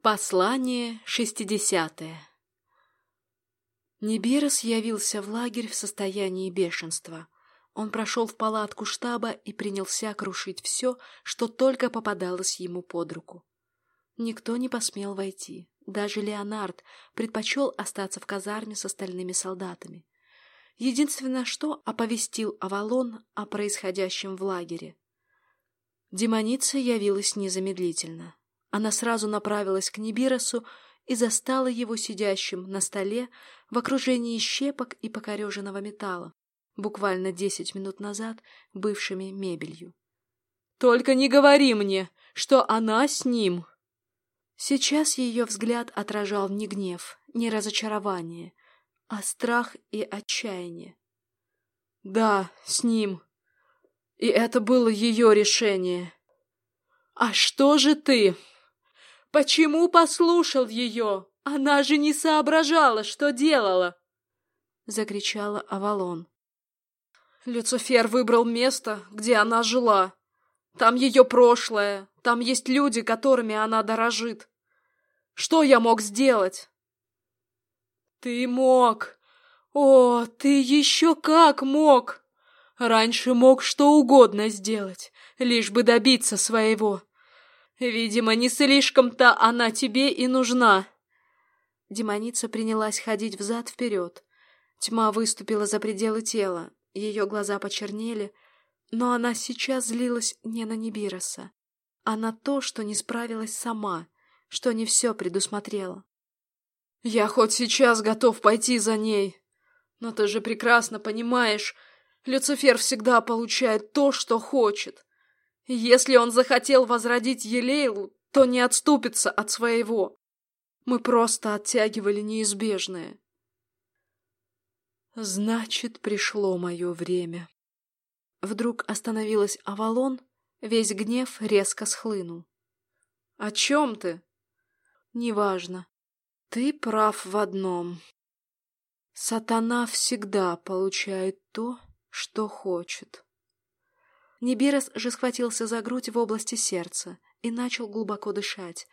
Послание шестидесятое Нибирос явился в лагерь в состоянии бешенства. Он прошел в палатку штаба и принялся крушить все, что только попадалось ему под руку. Никто не посмел войти. Даже Леонард предпочел остаться в казарме с остальными солдатами. Единственное, что оповестил Авалон о происходящем в лагере. Демоница явилась незамедлительно. Она сразу направилась к Нибиросу и застала его сидящим на столе в окружении щепок и покореженного металла, буквально десять минут назад бывшими мебелью. «Только не говори мне, что она с ним!» Сейчас ее взгляд отражал не гнев, не разочарование, а страх и отчаяние. «Да, с ним. И это было ее решение. А что же ты?» Почему послушал ее? Она же не соображала, что делала!» Закричала Авалон. Люцифер выбрал место, где она жила. Там ее прошлое, там есть люди, которыми она дорожит. Что я мог сделать? Ты мог. О, ты еще как мог. Раньше мог что угодно сделать, лишь бы добиться своего. Видимо, не слишком-то она тебе и нужна. Демоница принялась ходить взад-вперед. Тьма выступила за пределы тела, ее глаза почернели, но она сейчас злилась не на Нибироса, а на то, что не справилась сама, что не все предусмотрела. «Я хоть сейчас готов пойти за ней, но ты же прекрасно понимаешь, Люцифер всегда получает то, что хочет. Если он захотел возродить Елейлу, то не отступится от своего. Мы просто оттягивали неизбежное. Значит, пришло мое время. Вдруг остановилась Авалон, весь гнев резко схлынул. О чем ты? Неважно. Ты прав в одном. Сатана всегда получает то, что хочет. Нибирос же схватился за грудь в области сердца и начал глубоко дышать.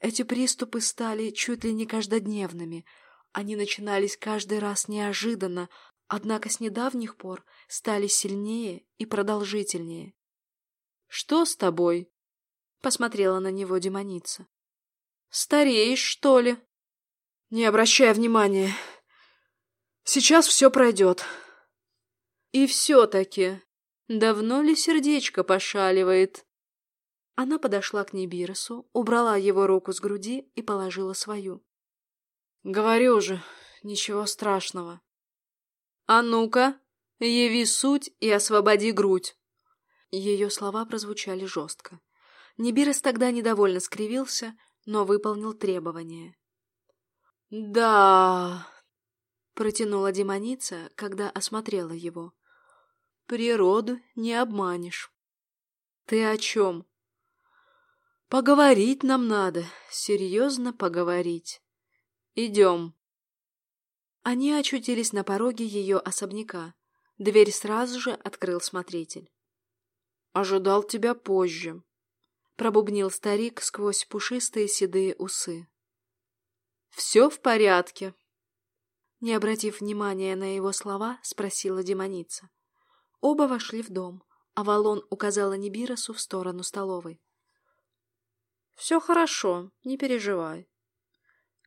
Эти приступы стали чуть ли не каждодневными. Они начинались каждый раз неожиданно, однако с недавних пор стали сильнее и продолжительнее. «Что с тобой?» — посмотрела на него демоница. «Стареешь, что ли?» «Не обращай внимания. Сейчас все пройдет». «И все-таки Давно ли сердечко пошаливает? Она подошла к Нибиросу, убрала его руку с груди и положила свою. Говорю же, ничего страшного. А ну-ка, яви суть и освободи грудь. Ее слова прозвучали жестко. Нибирос тогда недовольно скривился, но выполнил требование. «Да...» — протянула демоница, когда осмотрела его. Природу не обманешь. Ты о чем? Поговорить нам надо, серьезно поговорить. Идем. Они очутились на пороге ее особняка. Дверь сразу же открыл смотритель. Ожидал тебя позже. Пробубнил старик сквозь пушистые седые усы. Все в порядке. Не обратив внимания на его слова, спросила демоница. Оба вошли в дом. Авалон указала Нибиросу в сторону столовой. «Все хорошо, не переживай.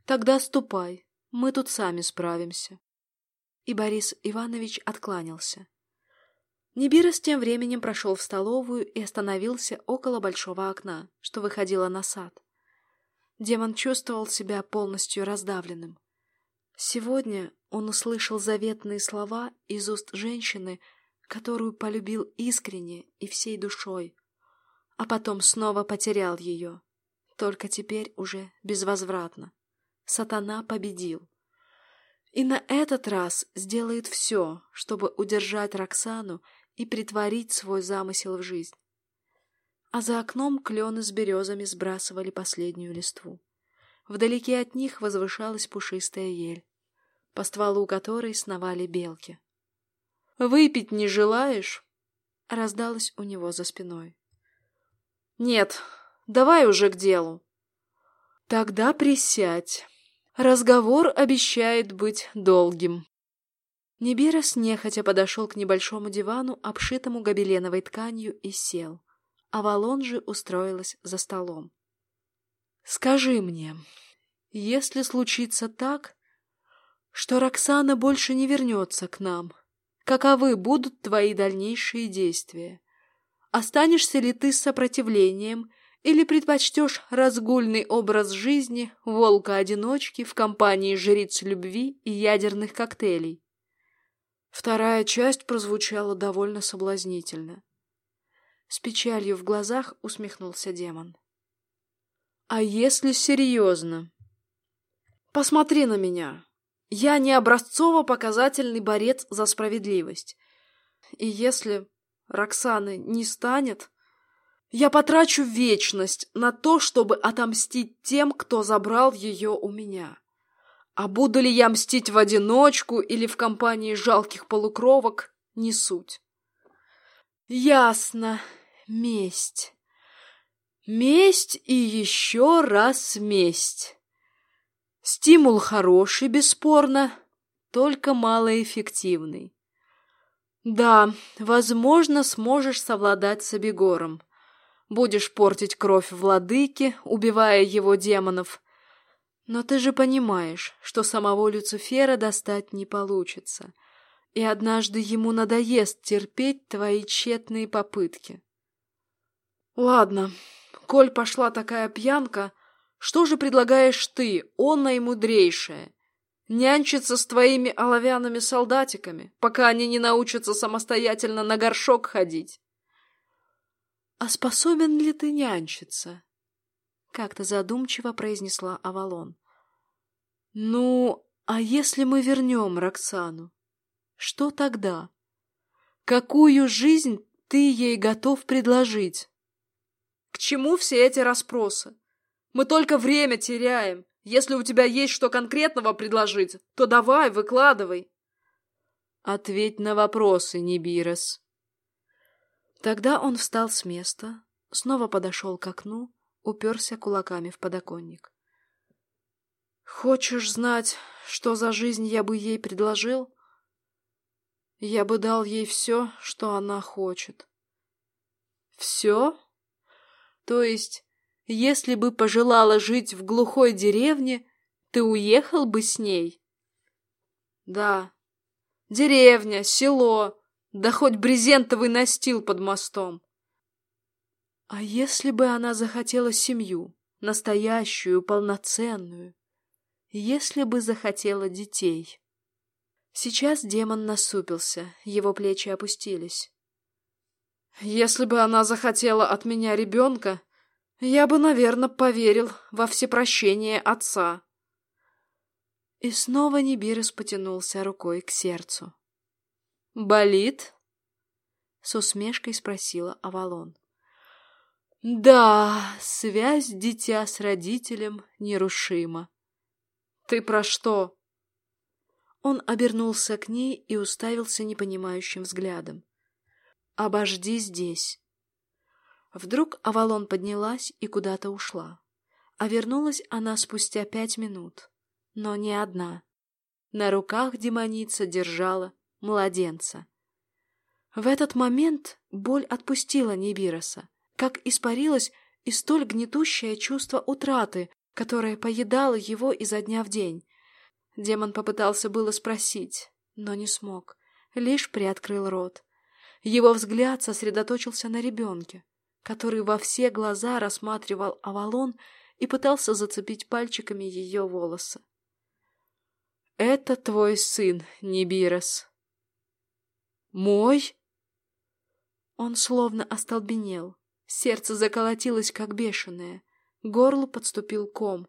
Тогда ступай, мы тут сами справимся». И Борис Иванович откланялся. Нибирос тем временем прошел в столовую и остановился около большого окна, что выходило на сад. Демон чувствовал себя полностью раздавленным. Сегодня он услышал заветные слова из уст женщины, которую полюбил искренне и всей душой, а потом снова потерял ее, только теперь уже безвозвратно. Сатана победил. И на этот раз сделает все, чтобы удержать Роксану и притворить свой замысел в жизнь. А за окном клены с березами сбрасывали последнюю листву. Вдалеке от них возвышалась пушистая ель, по стволу которой сновали белки. Выпить не желаешь? Раздалось у него за спиной. Нет, давай уже к делу. Тогда присядь. Разговор обещает быть долгим. Небирос нехотя подошел к небольшому дивану, обшитому гобеленовой тканью, и сел. Авалон же устроилась за столом. «Скажи мне, если случится так, что Роксана больше не вернется к нам, каковы будут твои дальнейшие действия? Останешься ли ты с сопротивлением или предпочтешь разгульный образ жизни волка-одиночки в компании жриц любви и ядерных коктейлей? Вторая часть прозвучала довольно соблазнительно. С печалью в глазах усмехнулся демон. «А если серьезно? Посмотри на меня. Я не образцово-показательный борец за справедливость. И если Роксаны не станет, я потрачу вечность на то, чтобы отомстить тем, кто забрал ее у меня. А буду ли я мстить в одиночку или в компании жалких полукровок, не суть. Ясно. Месть. Месть и еще раз месть. Стимул хороший, бесспорно, только малоэффективный. Да, возможно, сможешь совладать с Абегором. Будешь портить кровь владыки, убивая его демонов. Но ты же понимаешь, что самого Люцифера достать не получится, и однажды ему надоест терпеть твои тщетные попытки. Ладно, коль пошла такая пьянка, что же предлагаешь ты, он наимудрейшая? Нянчиться с твоими оловянными солдатиками, пока они не научатся самостоятельно на горшок ходить. А способен ли ты нянчиться? Как-то задумчиво произнесла Авалон. Ну, а если мы вернем Роксану? Что тогда? Какую жизнь ты ей готов предложить? К чему все эти расспросы? Мы только время теряем. Если у тебя есть что конкретного предложить, то давай, выкладывай. Ответь на вопросы, Нибирос. Тогда он встал с места, снова подошел к окну, уперся кулаками в подоконник. Хочешь знать, что за жизнь я бы ей предложил? Я бы дал ей все, что она хочет. Все? То есть если бы пожелала жить в глухой деревне, ты уехал бы с ней? Да. Деревня, село, да хоть брезентовый настил под мостом. А если бы она захотела семью, настоящую, полноценную? Если бы захотела детей? Сейчас демон насупился, его плечи опустились. Если бы она захотела от меня ребенка, я бы, наверное, поверил во всепрощение отца. И снова Нибирус потянулся рукой к сердцу. «Болит?» — с усмешкой спросила Авалон. «Да, связь дитя с родителем нерушима. Ты про что?» Он обернулся к ней и уставился непонимающим взглядом. «Обожди здесь. Вдруг Авалон поднялась и куда-то ушла. А вернулась она спустя пять минут. Но не одна. На руках демоница держала младенца. В этот момент боль отпустила Нибироса, как испарилось и столь гнетущее чувство утраты, которое поедало его изо дня в день. Демон попытался было спросить, но не смог, лишь приоткрыл рот. Его взгляд сосредоточился на ребенке который во все глаза рассматривал Авалон и пытался зацепить пальчиками ее волосы. «Это твой сын, Нибирос». «Мой?» Он словно остолбенел. Сердце заколотилось, как бешеное. Горло подступил ком.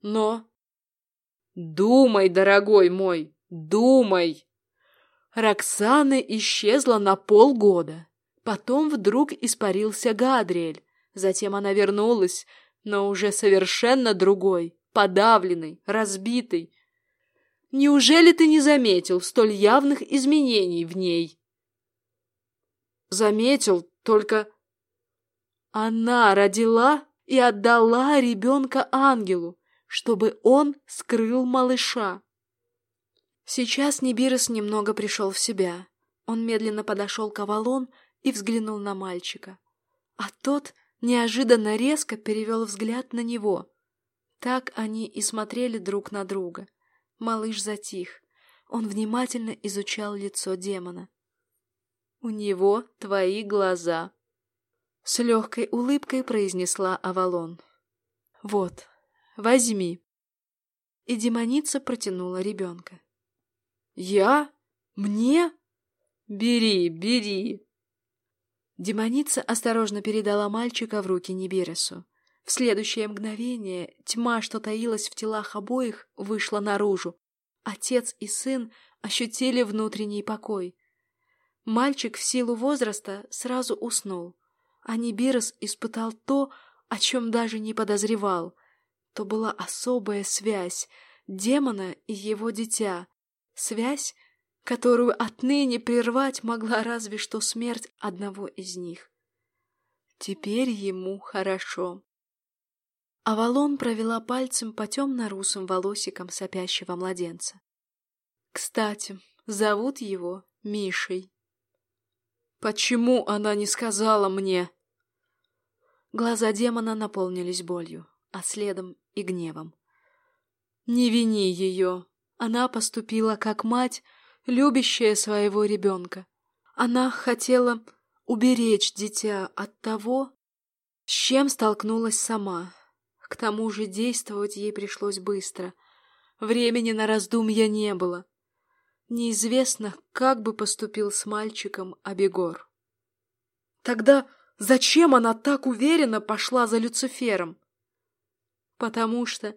«Но...» «Думай, дорогой мой, думай!» Роксана исчезла на полгода. Потом вдруг испарился Гадриэль. Затем она вернулась, но уже совершенно другой, подавленный, разбитый. Неужели ты не заметил столь явных изменений в ней? Заметил, только... Она родила и отдала ребенка ангелу, чтобы он скрыл малыша. Сейчас Нибирос немного пришел в себя. Он медленно подошел к Авалон и взглянул на мальчика. А тот неожиданно резко перевел взгляд на него. Так они и смотрели друг на друга. Малыш затих. Он внимательно изучал лицо демона. «У него твои глаза», — с легкой улыбкой произнесла Авалон. «Вот, возьми». И демоница протянула ребенка. «Я? Мне? Бери, бери!» Демоница осторожно передала мальчика в руки Нибиресу. В следующее мгновение тьма, что таилась в телах обоих, вышла наружу. Отец и сын ощутили внутренний покой. Мальчик в силу возраста сразу уснул, а Нибирос испытал то, о чем даже не подозревал. То была особая связь демона и его дитя, связь, которую отныне прервать могла разве что смерть одного из них. Теперь ему хорошо. Авалон провела пальцем по темно-русым волосикам сопящего младенца. Кстати, зовут его Мишей. Почему она не сказала мне? Глаза демона наполнились болью, а следом и гневом. Не вини ее. Она поступила как мать, любящая своего ребенка. Она хотела уберечь дитя от того, с чем столкнулась сама. К тому же действовать ей пришлось быстро. Времени на раздумья не было. Неизвестно, как бы поступил с мальчиком Абегор. Тогда зачем она так уверенно пошла за Люцифером? Потому что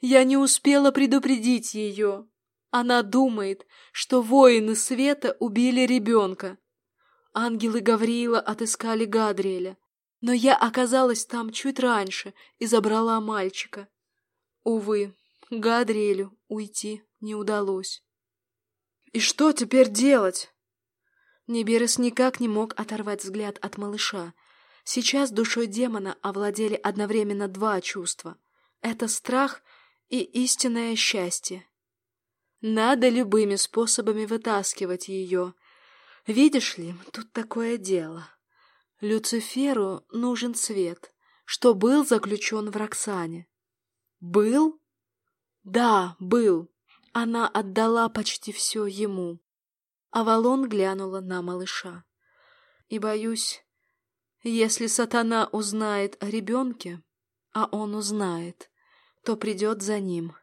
я не успела предупредить ее. Она думает, что воины света убили ребенка. Ангелы Гавриила отыскали Гадриэля, но я оказалась там чуть раньше и забрала мальчика. Увы, Гадриэлю уйти не удалось. «И что теперь делать?» Неберес никак не мог оторвать взгляд от малыша. Сейчас душой демона овладели одновременно два чувства. Это страх и истинное счастье. Надо любыми способами вытаскивать ее. Видишь ли, тут такое дело. Люциферу нужен свет, что был заключен в Роксане. Был? Да, был. Она отдала почти все ему. Авалон глянула на малыша. И боюсь, если сатана узнает о ребенке, а он узнает, то придет за ним.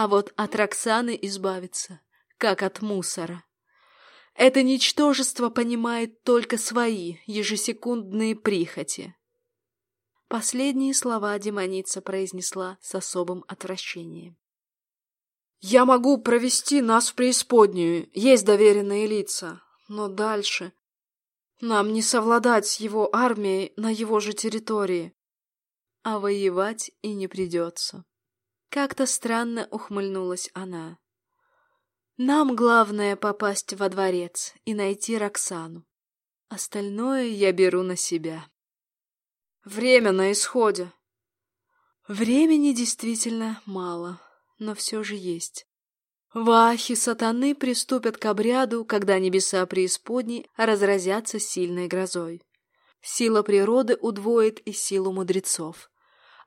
А вот от Роксаны избавиться, как от мусора. Это ничтожество понимает только свои ежесекундные прихоти. Последние слова демоница произнесла с особым отвращением. «Я могу провести нас в преисподнюю, есть доверенные лица, но дальше нам не совладать с его армией на его же территории, а воевать и не придется». Как-то странно ухмыльнулась она. Нам главное попасть во дворец и найти Роксану. Остальное я беру на себя. Время на исходе. Времени действительно мало, но все же есть. Вахи сатаны приступят к обряду, когда небеса преисподней разразятся сильной грозой. Сила природы удвоит и силу мудрецов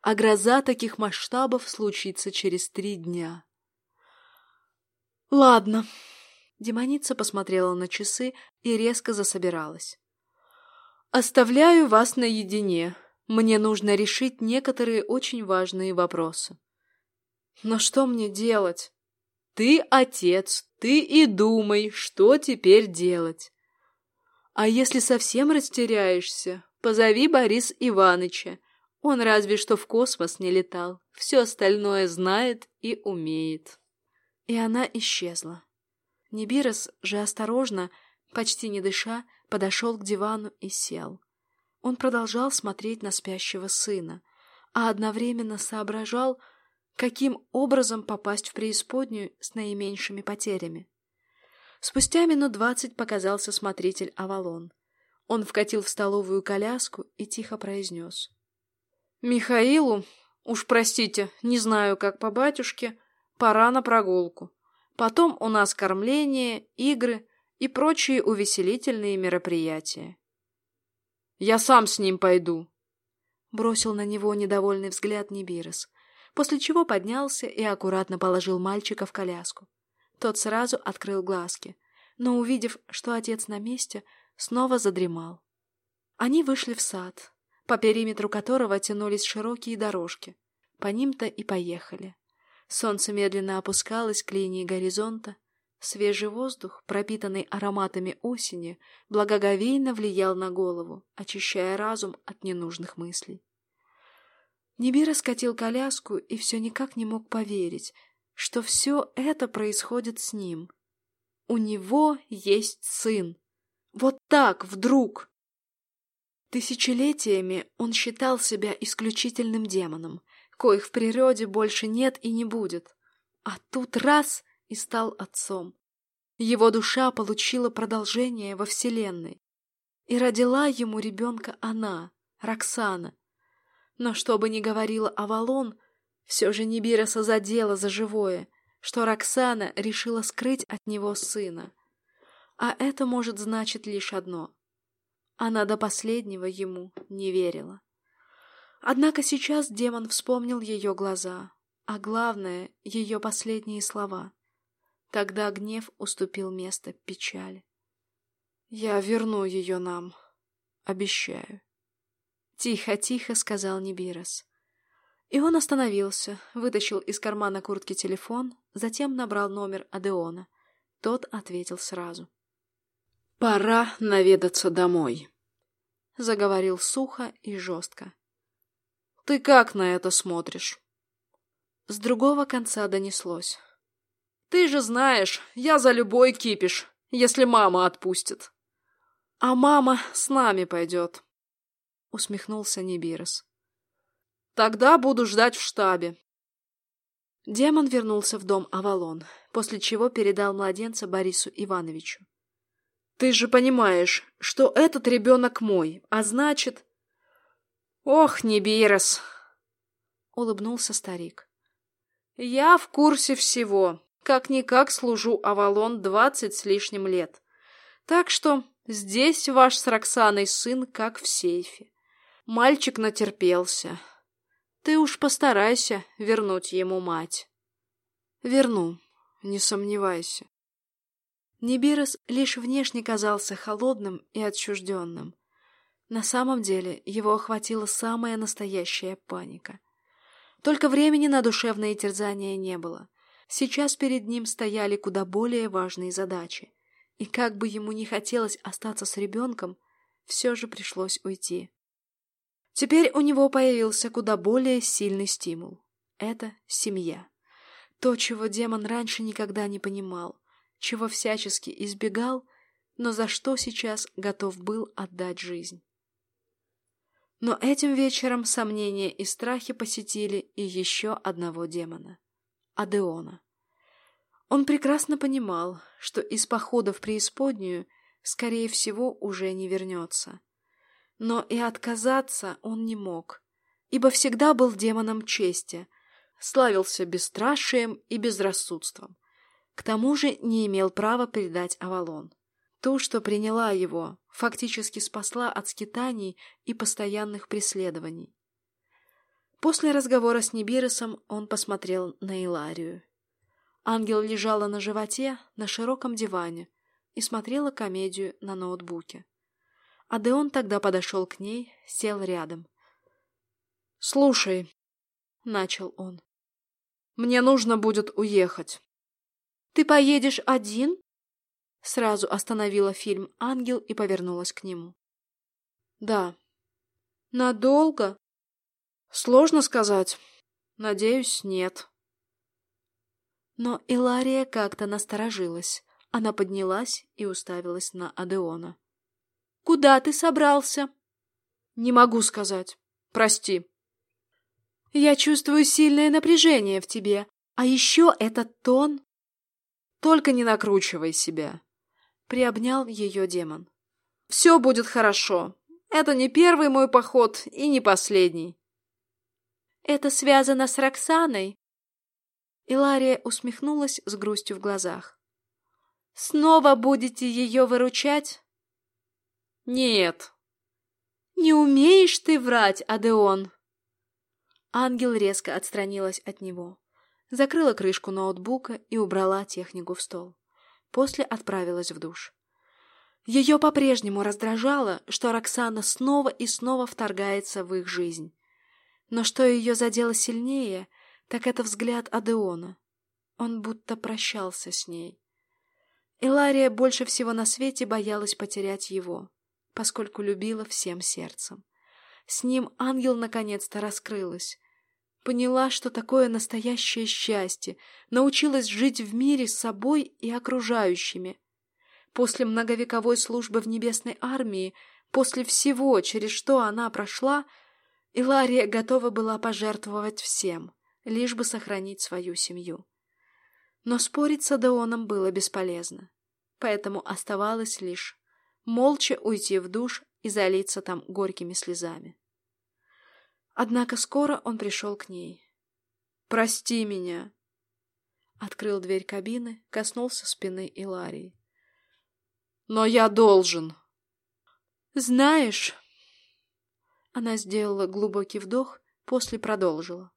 а гроза таких масштабов случится через три дня. Ладно. Демоница посмотрела на часы и резко засобиралась. Оставляю вас наедине. Мне нужно решить некоторые очень важные вопросы. Но что мне делать? Ты отец, ты и думай, что теперь делать. А если совсем растеряешься, позови Борис Иваныча, он разве что в космос не летал, все остальное знает и умеет. И она исчезла. Нибирос же осторожно, почти не дыша, подошел к дивану и сел. Он продолжал смотреть на спящего сына, а одновременно соображал, каким образом попасть в преисподнюю с наименьшими потерями. Спустя минут двадцать показался смотритель Авалон. Он вкатил в столовую коляску и тихо произнес — Михаилу, уж простите, не знаю, как по батюшке, пора на прогулку. Потом у нас кормление, игры и прочие увеселительные мероприятия. Я сам с ним пойду. Бросил на него недовольный взгляд Нибирос, после чего поднялся и аккуратно положил мальчика в коляску. Тот сразу открыл глазки, но, увидев, что отец на месте, снова задремал. Они вышли в сад, по периметру которого тянулись широкие дорожки. По ним-то и поехали. Солнце медленно опускалось к линии горизонта. Свежий воздух, пропитанный ароматами осени, благоговейно влиял на голову, очищая разум от ненужных мыслей. Неби раскатил коляску и все никак не мог поверить, что все это происходит с ним. У него есть сын. Вот так, вдруг! Тысячелетиями он считал себя исключительным демоном, коих в природе больше нет и не будет. А тут раз и стал отцом. Его душа получила продолжение во Вселенной. И родила ему ребенка она, Роксана. Но что бы ни говорила Авалон, все же Нибироса задела за живое, что Роксана решила скрыть от него сына. А это может значить лишь одно — она до последнего ему не верила. Однако сейчас демон вспомнил ее глаза, а главное — ее последние слова. Тогда гнев уступил место печали. «Я верну ее нам, обещаю». Тихо-тихо сказал Нибирос. И он остановился, вытащил из кармана куртки телефон, затем набрал номер Адеона. Тот ответил сразу. «Пора наведаться домой», — заговорил сухо и жестко. «Ты как на это смотришь?» С другого конца донеслось. «Ты же знаешь, я за любой кипиш, если мама отпустит. А мама с нами пойдет», — усмехнулся Нибирос. «Тогда буду ждать в штабе». Демон вернулся в дом Авалон, после чего передал младенца Борису Ивановичу. Ты же понимаешь, что этот ребенок мой, а значит... Ох, Нибирос! Улыбнулся старик. Я в курсе всего. Как-никак служу Авалон двадцать с лишним лет. Так что здесь ваш с Роксаной сын как в сейфе. Мальчик натерпелся. Ты уж постарайся вернуть ему мать. Верну, не сомневайся. Нибирос лишь внешне казался холодным и отчужденным. На самом деле его охватила самая настоящая паника. Только времени на душевные терзания не было. Сейчас перед ним стояли куда более важные задачи. И как бы ему не хотелось остаться с ребенком, все же пришлось уйти. Теперь у него появился куда более сильный стимул. Это семья. То, чего демон раньше никогда не понимал чего всячески избегал, но за что сейчас готов был отдать жизнь. Но этим вечером сомнения и страхи посетили и еще одного демона — Адеона. Он прекрасно понимал, что из похода в преисподнюю, скорее всего, уже не вернется. Но и отказаться он не мог, ибо всегда был демоном чести, славился бесстрашием и безрассудством. К тому же не имел права предать Авалон. Ту, что приняла его, фактически спасла от скитаний и постоянных преследований. После разговора с Нибиросом он посмотрел на Иларию. Ангел лежала на животе на широком диване и смотрела комедию на ноутбуке. Адеон тогда подошел к ней, сел рядом. «Слушай», — начал он, — «мне нужно будет уехать. Ты поедешь один? Сразу остановила фильм «Ангел» и повернулась к нему. Да. Надолго? Сложно сказать. Надеюсь, нет. Но Илария как-то насторожилась. Она поднялась и уставилась на Адеона. «Куда ты собрался?» «Не могу сказать. Прости». «Я чувствую сильное напряжение в тебе, а еще этот тон...» Только не накручивай себя. Приобнял ее демон. Все будет хорошо. Это не первый мой поход и не последний. Это связано с Роксаной?» Илария усмехнулась с грустью в глазах. «Снова будете ее выручать?» «Нет». «Не умеешь ты врать, Адеон!» Ангел резко отстранилась от него, закрыла крышку ноутбука и убрала технику в стол. После отправилась в душ. Ее по-прежнему раздражало, что Роксана снова и снова вторгается в их жизнь. Но что ее задело сильнее, так это взгляд Адеона. Он будто прощался с ней. Илария больше всего на свете боялась потерять его, поскольку любила всем сердцем. С ним ангел наконец-то раскрылась. Поняла, что такое настоящее счастье, научилась жить в мире с собой и окружающими, После многовековой службы в Небесной армии, после всего, через что она прошла, Илария готова была пожертвовать всем, лишь бы сохранить свою семью. Но спорить с Адеоном было бесполезно, поэтому оставалось лишь молча уйти в душ и залиться там горькими слезами. Однако скоро он пришел к ней. «Прости меня!» Открыл дверь кабины, коснулся спины Иларии. Но я должен. Знаешь... Она сделала глубокий вдох, после продолжила.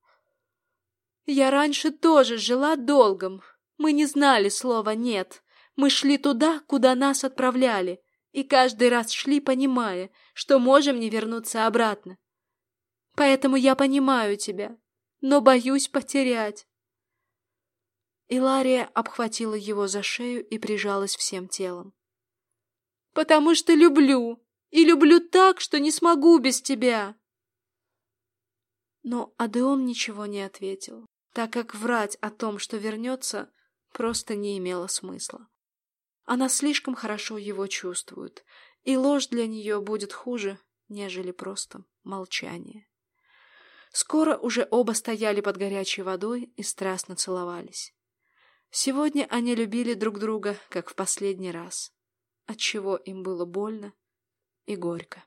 Я раньше тоже жила долгом. Мы не знали слова «нет». Мы шли туда, куда нас отправляли, и каждый раз шли, понимая, что можем не вернуться обратно. Поэтому я понимаю тебя, но боюсь потерять. Илария обхватила его за шею и прижалась всем телом потому что люблю, и люблю так, что не смогу без тебя. Но Адеон ничего не ответил, так как врать о том, что вернется, просто не имело смысла. Она слишком хорошо его чувствует, и ложь для нее будет хуже, нежели просто молчание. Скоро уже оба стояли под горячей водой и страстно целовались. Сегодня они любили друг друга, как в последний раз отчего им было больно и горько.